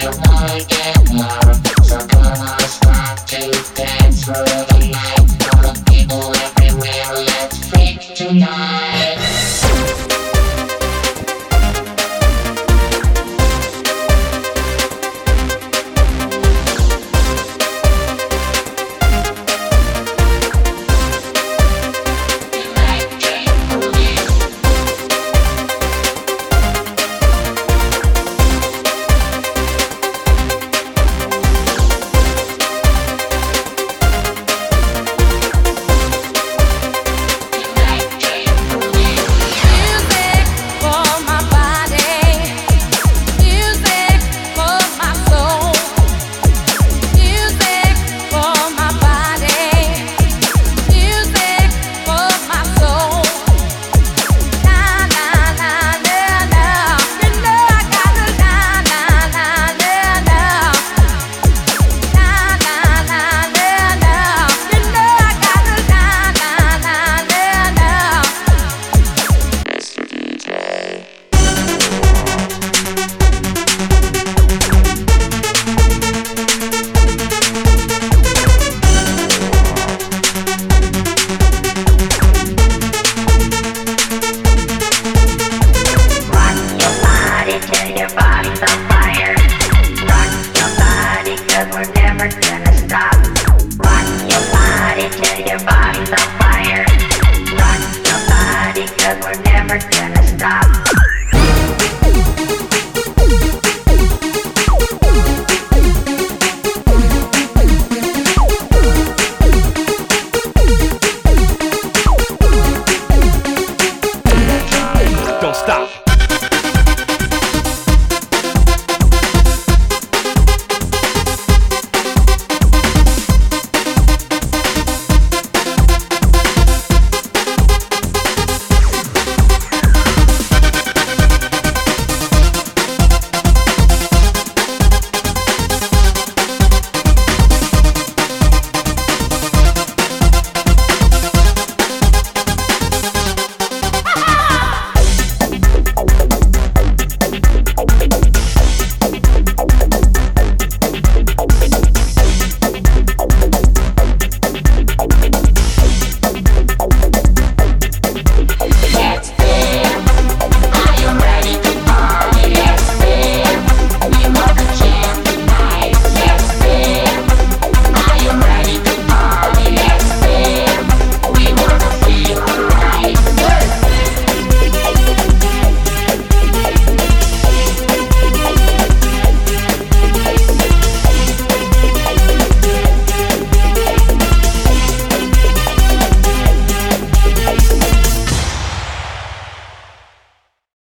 Tonight and now, so come on, start to dance for the night. Body's